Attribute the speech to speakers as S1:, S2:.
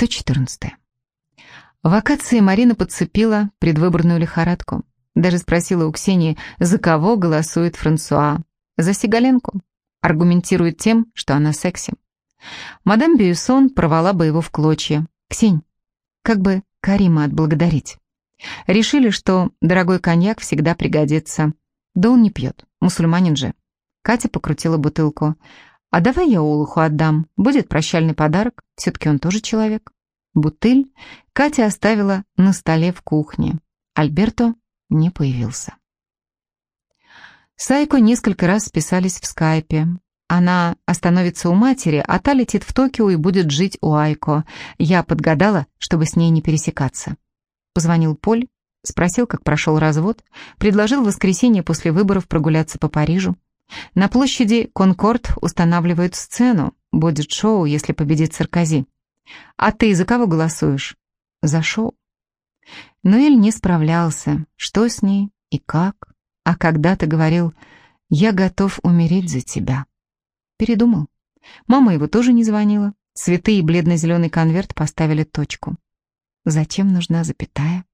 S1: 114. В акации Марина подцепила предвыборную лихорадку. Даже спросила у Ксении, за кого голосует Франсуа. За Сигаленку. Аргументирует тем, что она секси. Мадам Бюйсон порвала бы его в клочья. «Ксень, как бы Карима отблагодарить?» Решили, что дорогой коньяк всегда пригодится. Да он не пьет, мусульманин же. Катя покрутила бутылку. «А давай я Олуху отдам, будет прощальный подарок, все-таки он тоже человек». Бутыль Катя оставила на столе в кухне. Альберто не появился. Сайко несколько раз списались в скайпе. Она остановится у матери, а та летит в Токио и будет жить у Айко. Я подгадала, чтобы с ней не пересекаться. Позвонил Поль, спросил, как прошел развод, предложил в воскресенье после выборов прогуляться по Парижу. На площади Конкорд устанавливают сцену, будет шоу, если победит Саркози. А ты за кого голосуешь? За шоу. Ноэль не справлялся, что с ней и как. А когда ты говорил, я готов умереть за тебя. Передумал. Мама его тоже не звонила. Цветы и бледно-зеленый конверт поставили точку. Зачем нужна запятая?